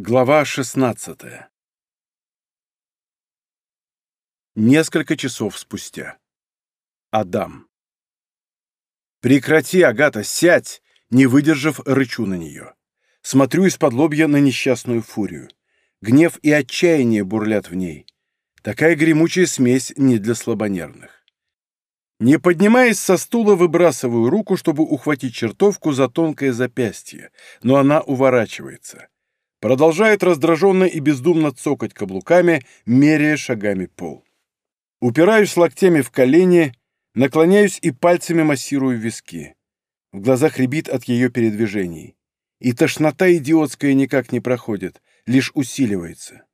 Глава 16 Несколько часов спустя. Адам. «Прекрати, Агата, сядь!» Не выдержав, рычу на нее. Смотрю из-под лобья на несчастную фурию. Гнев и отчаяние бурлят в ней. Такая гремучая смесь не для слабонервных. Не поднимаясь со стула, выбрасываю руку, чтобы ухватить чертовку за тонкое запястье, но она уворачивается. Продолжает раздраженно и бездумно цокать каблуками, меряя шагами пол. Упираюсь локтями в колени, наклоняюсь и пальцами массирую виски. В глазах рябит от ее передвижений. И тошнота идиотская никак не проходит, лишь усиливается.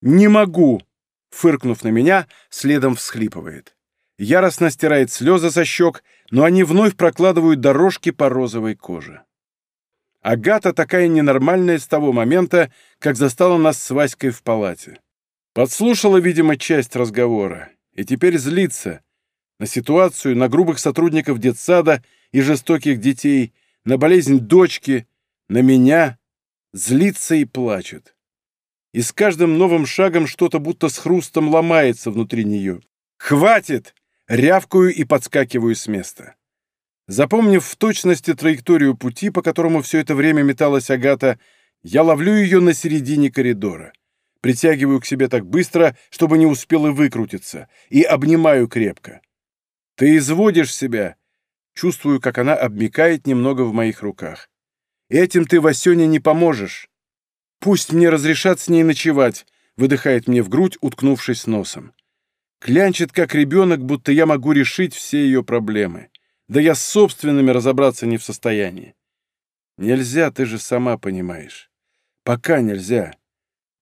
«Не могу!» — фыркнув на меня, следом всхлипывает. Яростно стирает слезы со щек, но они вновь прокладывают дорожки по розовой коже. Агата такая ненормальная с того момента, как застала нас с Васькой в палате. Подслушала, видимо, часть разговора, и теперь злится на ситуацию, на грубых сотрудников детсада и жестоких детей, на болезнь дочки, на меня, злится и плачет. И с каждым новым шагом что-то будто с хрустом ломается внутри нее. «Хватит!» — рявкаю и подскакиваю с места. Запомнив в точности траекторию пути, по которому все это время металась Агата, я ловлю ее на середине коридора. Притягиваю к себе так быстро, чтобы не успела выкрутиться, и обнимаю крепко. «Ты изводишь себя!» Чувствую, как она обмикает немного в моих руках. «Этим ты, Васёне, не поможешь!» «Пусть мне разрешат с ней ночевать!» выдыхает мне в грудь, уткнувшись носом. Клянчит, как ребенок, будто я могу решить все ее проблемы. Да я с собственными разобраться не в состоянии. Нельзя, ты же сама понимаешь. Пока нельзя.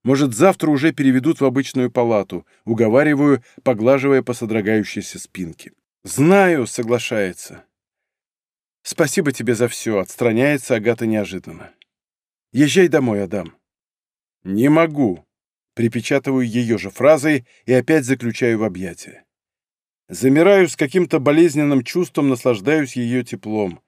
Может, завтра уже переведут в обычную палату, уговариваю, поглаживая по содрогающейся спинке. Знаю, соглашается. Спасибо тебе за все, отстраняется Агата неожиданно. Езжай домой, Адам. Не могу. Припечатываю ее же фразой и опять заключаю в объятия. Замираю с каким-то болезненным чувством, наслаждаюсь ее теплом.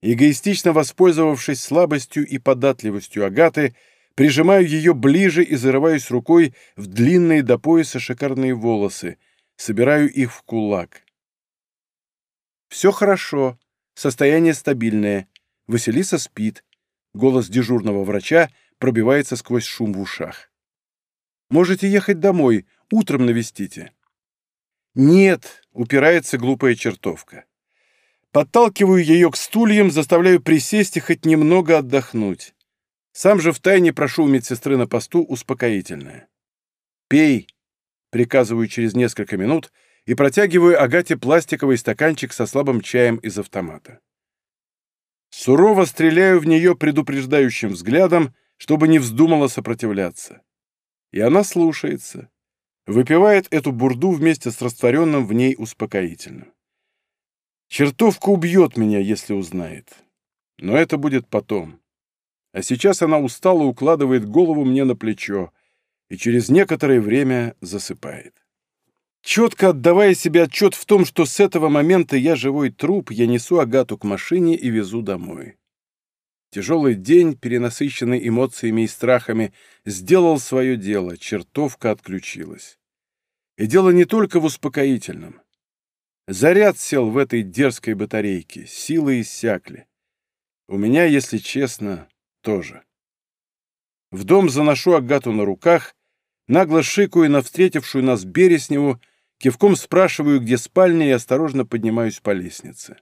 Эгоистично воспользовавшись слабостью и податливостью Агаты, прижимаю ее ближе и зарываюсь рукой в длинные до пояса шикарные волосы, собираю их в кулак. «Все хорошо, состояние стабильное. Василиса спит». Голос дежурного врача пробивается сквозь шум в ушах. «Можете ехать домой, утром навестите». «Нет», — упирается глупая чертовка. Подталкиваю ее к стульям, заставляю присесть и хоть немного отдохнуть. Сам же втайне прошу у медсестры на посту успокоительное. «Пей», — приказываю через несколько минут и протягиваю Агате пластиковый стаканчик со слабым чаем из автомата. Сурово стреляю в нее предупреждающим взглядом, чтобы не вздумала сопротивляться. И она слушается выпивает эту бурду вместе с растворенным в ней успокоительным. Чертовка убьет меня, если узнает. Но это будет потом. А сейчас она устало укладывает голову мне на плечо и через некоторое время засыпает. Четко отдавая себе отчет в том, что с этого момента я живой труп, я несу Агату к машине и везу домой. Тяжелый день, перенасыщенный эмоциями и страхами, сделал свое дело, чертовка отключилась. И дело не только в успокоительном. Заряд сел в этой дерзкой батарейке, силы иссякли. У меня, если честно, тоже. В дом заношу Агату на руках, нагло шикаю на встретившую нас Бересневу, кивком спрашиваю, где спальня, и осторожно поднимаюсь по лестнице.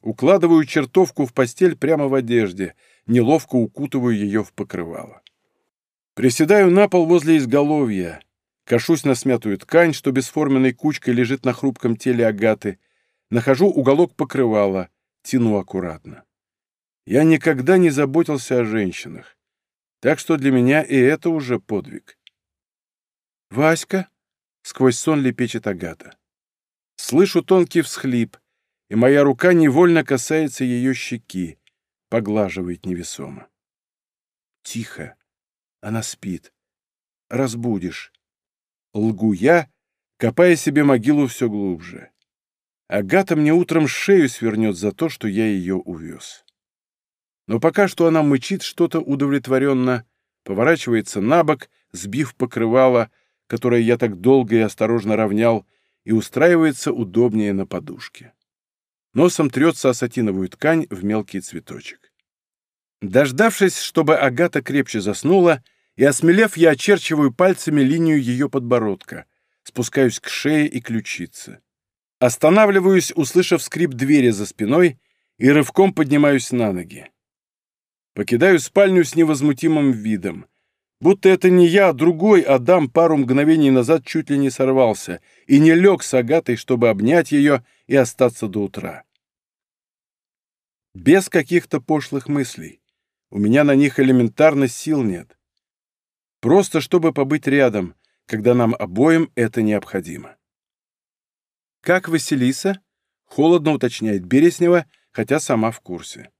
Укладываю чертовку в постель прямо в одежде, неловко укутываю ее в покрывало. Приседаю на пол возле изголовья, Кашусь на смятую ткань, что бесформенной кучкой лежит на хрупком теле Агаты. Нахожу уголок покрывала, тяну аккуратно. Я никогда не заботился о женщинах, так что для меня и это уже подвиг. «Васька?» — сквозь сон лепечет Агата. Слышу тонкий всхлип, и моя рука невольно касается ее щеки, поглаживает невесомо. Тихо. Она спит. Разбудишь. Лгу я, копая себе могилу все глубже. Агата мне утром шею свернет за то, что я ее увез. Но пока что она мычит что-то удовлетворенно, поворачивается на бок, сбив покрывало, которое я так долго и осторожно равнял, и устраивается удобнее на подушке. Носом трется о сатиновую ткань в мелкий цветочек. Дождавшись, чтобы Агата крепче заснула, и, осмелев, я очерчиваю пальцами линию ее подбородка, спускаюсь к шее и ключице. Останавливаюсь, услышав скрип двери за спиной, и рывком поднимаюсь на ноги. Покидаю спальню с невозмутимым видом. Будто это не я, а другой Адам пару мгновений назад чуть ли не сорвался и не лег с Агатой, чтобы обнять ее и остаться до утра. Без каких-то пошлых мыслей. У меня на них элементарно сил нет. Просто чтобы побыть рядом, когда нам обоим это необходимо. «Как Василиса?» — холодно уточняет Береснева, хотя сама в курсе.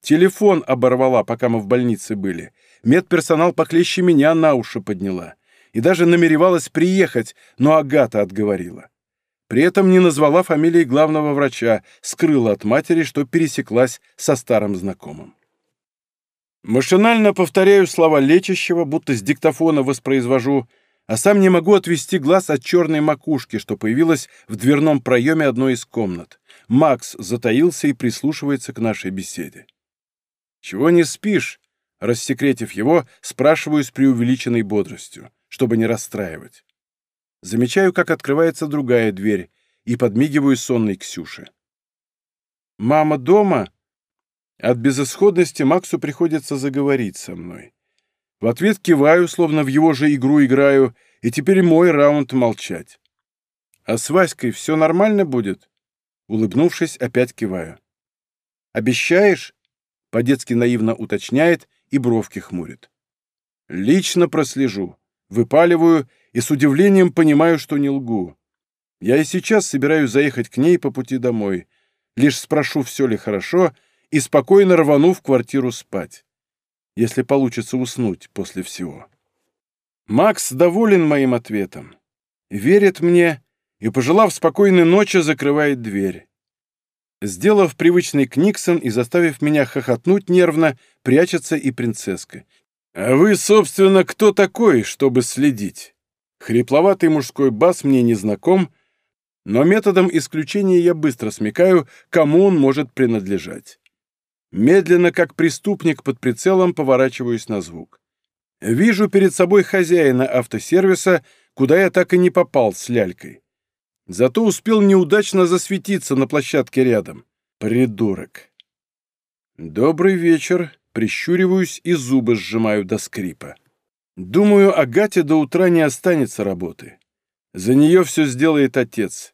Телефон оборвала, пока мы в больнице были. Медперсонал похлеще меня на уши подняла. И даже намеревалась приехать, но Агата отговорила. При этом не назвала фамилии главного врача, скрыла от матери, что пересеклась со старым знакомым. Машинально повторяю слова лечащего, будто с диктофона воспроизвожу, а сам не могу отвести глаз от черной макушки, что появилась в дверном проеме одной из комнат. Макс затаился и прислушивается к нашей беседе. «Чего не спишь?» Рассекретив его, спрашиваю с преувеличенной бодростью, чтобы не расстраивать. Замечаю, как открывается другая дверь, и подмигиваю сонной Ксюше. «Мама дома?» От безысходности Максу приходится заговорить со мной. В ответ киваю, словно в его же игру играю, и теперь мой раунд молчать. «А с Васькой все нормально будет?» Улыбнувшись, опять киваю. «Обещаешь?» По-детски наивно уточняет и бровки хмурит. Лично прослежу, выпаливаю и с удивлением понимаю, что не лгу. Я и сейчас собираюсь заехать к ней по пути домой. Лишь спрошу, все ли хорошо, и спокойно рвану в квартиру спать. Если получится уснуть после всего. Макс доволен моим ответом. Верит мне и, пожелав спокойной ночи, закрывает дверь. Сделав привычный книксон и заставив меня хохотнуть нервно, прячется и принцесска. «А вы, собственно, кто такой, чтобы следить?» Хрипловатый мужской бас мне не знаком, но методом исключения я быстро смекаю, кому он может принадлежать. Медленно, как преступник под прицелом, поворачиваюсь на звук. Вижу перед собой хозяина автосервиса, куда я так и не попал с лялькой. Зато успел неудачно засветиться на площадке рядом. Придурок. Добрый вечер. Прищуриваюсь и зубы сжимаю до скрипа. Думаю, Агате до утра не останется работы. За нее все сделает отец.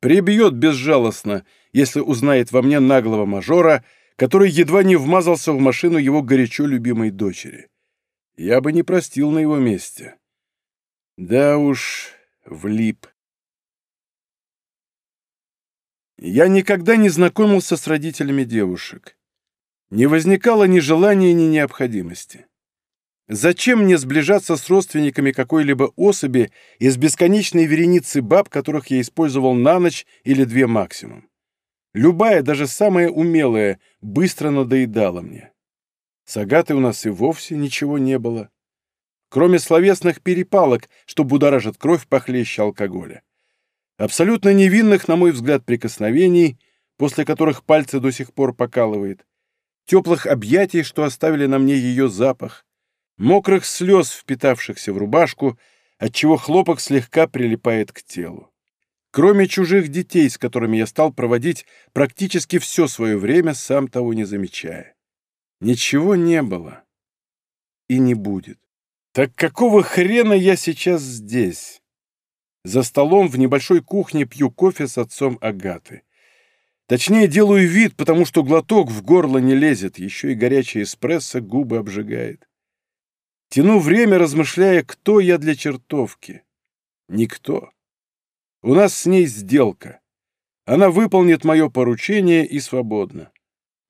Прибьет безжалостно, если узнает во мне наглого мажора, который едва не вмазался в машину его горячо любимой дочери. Я бы не простил на его месте. Да уж, влип. Я никогда не знакомился с родителями девушек. Не возникало ни желания, ни необходимости. Зачем мне сближаться с родственниками какой-либо особи из бесконечной вереницы баб, которых я использовал на ночь или две максимум? Любая, даже самая умелая, быстро надоедала мне. С Агатой у нас и вовсе ничего не было. Кроме словесных перепалок, что будоражит кровь похлеще алкоголя абсолютно невинных, на мой взгляд, прикосновений, после которых пальцы до сих пор покалывает, теплых объятий, что оставили на мне ее запах, мокрых слез, впитавшихся в рубашку, отчего хлопок слегка прилипает к телу. Кроме чужих детей, с которыми я стал проводить практически все свое время, сам того не замечая. Ничего не было. И не будет. Так какого хрена я сейчас здесь? За столом в небольшой кухне пью кофе с отцом Агаты. Точнее, делаю вид, потому что глоток в горло не лезет, еще и горячий эспрессо губы обжигает. Тяну время, размышляя, кто я для чертовки. Никто. У нас с ней сделка. Она выполнит мое поручение и свободно.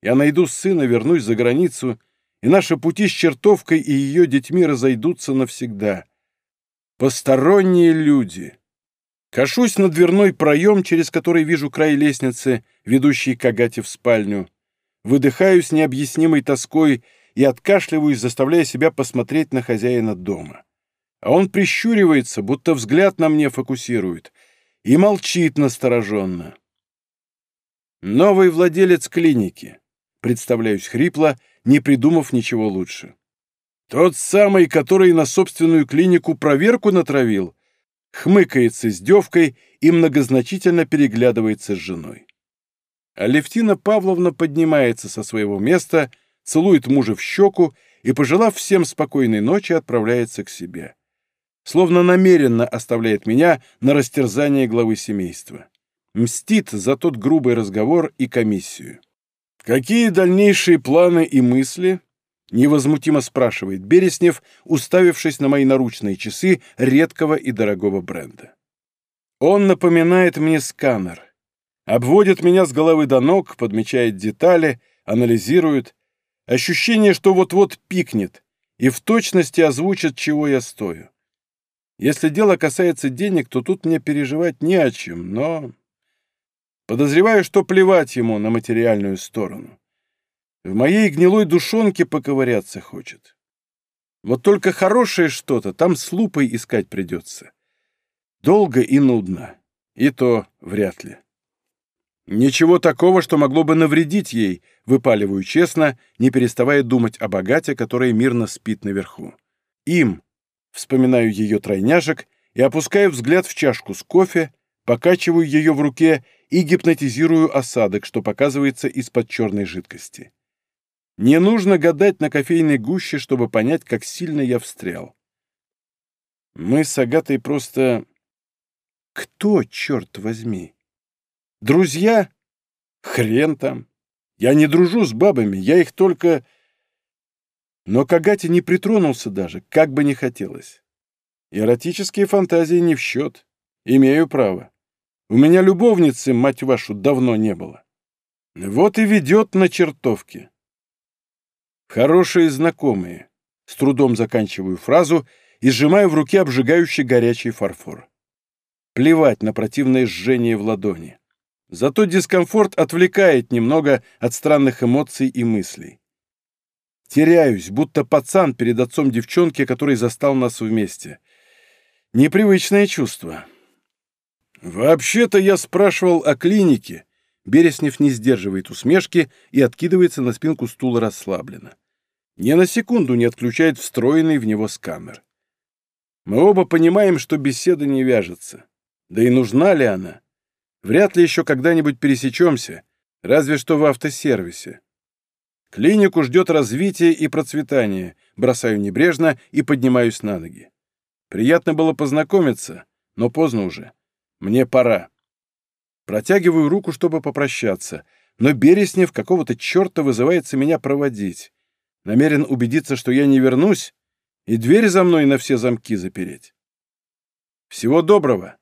Я найду сына, вернусь за границу, и наши пути с чертовкой и ее детьми разойдутся навсегда. Посторонние люди. Кашусь на дверной проем, через который вижу край лестницы, ведущей к Агате в спальню. Выдыхаю с необъяснимой тоской и откашливаюсь, заставляя себя посмотреть на хозяина дома. А он прищуривается, будто взгляд на мне фокусирует, и молчит настороженно. Новый владелец клиники. Представляюсь хрипло, не придумав ничего лучше. Тот самый, который на собственную клинику проверку натравил, хмыкает с издевкой и многозначительно переглядывается с женой. Алевтина Павловна поднимается со своего места, целует мужа в щеку и, пожелав всем спокойной ночи, отправляется к себе. Словно намеренно оставляет меня на растерзание главы семейства. Мстит за тот грубый разговор и комиссию. «Какие дальнейшие планы и мысли?» — невозмутимо спрашивает Береснев, уставившись на мои наручные часы редкого и дорогого бренда. Он напоминает мне сканер. Обводит меня с головы до ног, подмечает детали, анализирует. Ощущение, что вот-вот пикнет и в точности озвучит, чего я стою. Если дело касается денег, то тут мне переживать не о чем, но... Подозреваю, что плевать ему на материальную сторону. В моей гнилой душонке поковыряться хочет. Вот только хорошее что-то там с лупой искать придется. Долго и нудно. И то вряд ли. Ничего такого, что могло бы навредить ей, выпаливаю честно, не переставая думать о богате, который мирно спит наверху. Им, вспоминаю ее тройняшек и опускаю взгляд в чашку с кофе, покачиваю ее в руке и гипнотизирую осадок, что показывается из-под черной жидкости. Не нужно гадать на кофейной гуще, чтобы понять, как сильно я встрял. Мы с Агатой просто... Кто, черт возьми? Друзья? Хрен там. Я не дружу с бабами, я их только... Но к Агате не притронулся даже, как бы не хотелось. Эротические фантазии не в счет. Имею право. У меня любовницы, мать вашу, давно не было. Вот и ведет на чертовке. Хорошие знакомые. С трудом заканчиваю фразу и сжимаю в руке обжигающий горячий фарфор. Плевать на противное жжение в ладони. Зато дискомфорт отвлекает немного от странных эмоций и мыслей. Теряюсь, будто пацан перед отцом девчонки, который застал нас вместе. Непривычное чувство. «Вообще-то я спрашивал о клинике». Береснев не сдерживает усмешки и откидывается на спинку стула расслабленно. Ни на секунду не отключает встроенный в него сканер. Мы оба понимаем, что беседа не вяжется. Да и нужна ли она? Вряд ли еще когда-нибудь пересечемся, разве что в автосервисе. Клинику ждет развитие и процветание, бросаю небрежно и поднимаюсь на ноги. Приятно было познакомиться, но поздно уже. Мне пора. Протягиваю руку, чтобы попрощаться, но Береснев какого-то черта вызывается меня проводить. Намерен убедиться, что я не вернусь, и дверь за мной на все замки запереть. Всего доброго.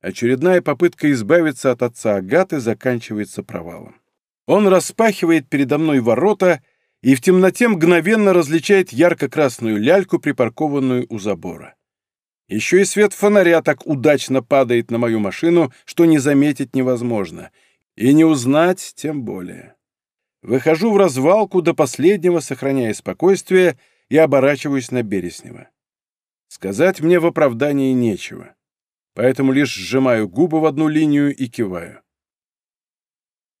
Очередная попытка избавиться от отца Агаты заканчивается провалом. Он распахивает передо мной ворота и в темноте мгновенно различает ярко-красную ляльку, припаркованную у забора. Еще и свет фонаря так удачно падает на мою машину, что не заметить невозможно. И не узнать тем более. Выхожу в развалку до последнего, сохраняя спокойствие, и оборачиваюсь на Береснева. Сказать мне в оправдании нечего поэтому лишь сжимаю губы в одну линию и киваю.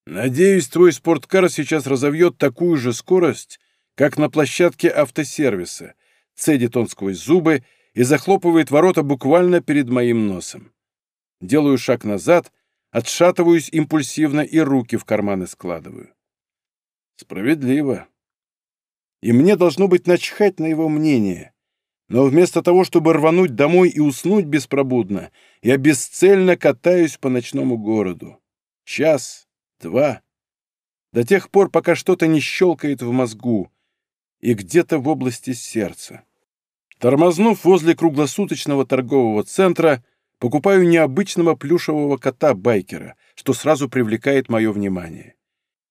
Надеюсь, твой спорткар сейчас разовьет такую же скорость, как на площадке автосервиса, цедит он сквозь зубы и захлопывает ворота буквально перед моим носом. Делаю шаг назад, отшатываюсь импульсивно и руки в карманы складываю. Справедливо. И мне должно быть начхать на его мнение. Но вместо того, чтобы рвануть домой и уснуть беспробудно, я бесцельно катаюсь по ночному городу. Час, два. До тех пор, пока что-то не щелкает в мозгу и где-то в области сердца. Тормознув возле круглосуточного торгового центра, покупаю необычного плюшевого кота-байкера, что сразу привлекает мое внимание.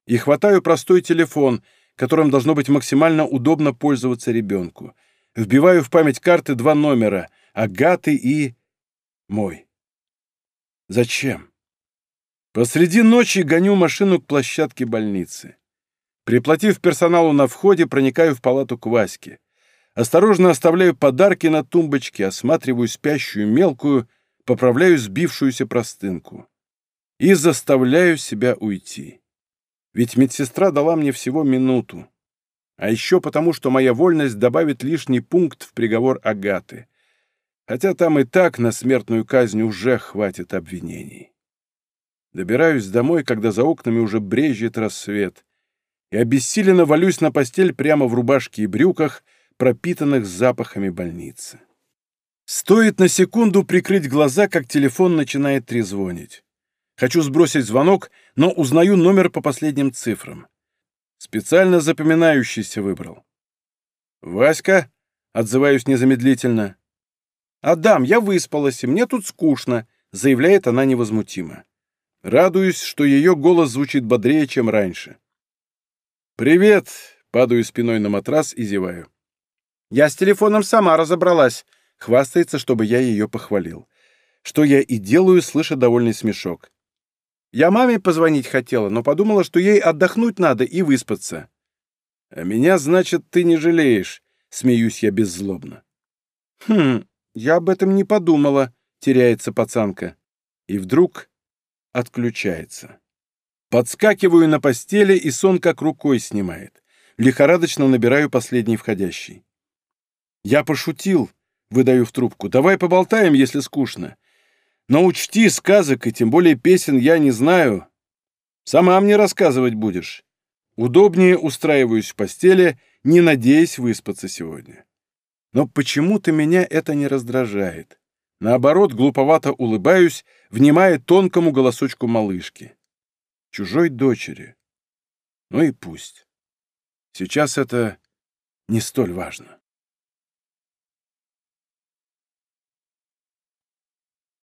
И хватаю простой телефон, которым должно быть максимально удобно пользоваться ребенку — Вбиваю в память карты два номера — Агаты и... мой. Зачем? Посреди ночи гоню машину к площадке больницы. Приплатив персоналу на входе, проникаю в палату к Ваське. Осторожно оставляю подарки на тумбочке, осматриваю спящую мелкую, поправляю сбившуюся простынку. И заставляю себя уйти. Ведь медсестра дала мне всего минуту. А еще потому, что моя вольность добавит лишний пункт в приговор Агаты. Хотя там и так на смертную казнь уже хватит обвинений. Добираюсь домой, когда за окнами уже брежет рассвет, и обессиленно валюсь на постель прямо в рубашке и брюках, пропитанных запахами больницы. Стоит на секунду прикрыть глаза, как телефон начинает трезвонить. Хочу сбросить звонок, но узнаю номер по последним цифрам. Специально запоминающийся выбрал. «Васька?» — отзываюсь незамедлительно. «Адам, я выспалась, и мне тут скучно», — заявляет она невозмутимо. Радуюсь, что ее голос звучит бодрее, чем раньше. «Привет!» — падаю спиной на матрас и зеваю. «Я с телефоном сама разобралась», — хвастается, чтобы я ее похвалил. Что я и делаю, слыша довольный смешок. Я маме позвонить хотела, но подумала, что ей отдохнуть надо и выспаться. А меня, значит, ты не жалеешь, смеюсь я беззлобно. Хм, я об этом не подумала, теряется пацанка. И вдруг отключается. Подскакиваю на постели, и сон как рукой снимает. Лихорадочно набираю последний входящий. Я пошутил, выдаю в трубку. Давай поболтаем, если скучно. Но учти, сказок и тем более песен я не знаю. Сама мне рассказывать будешь. Удобнее устраиваюсь в постели, не надеясь выспаться сегодня. Но почему-то меня это не раздражает. Наоборот, глуповато улыбаюсь, внимая тонкому голосочку малышки. Чужой дочери. Ну и пусть. Сейчас это не столь важно.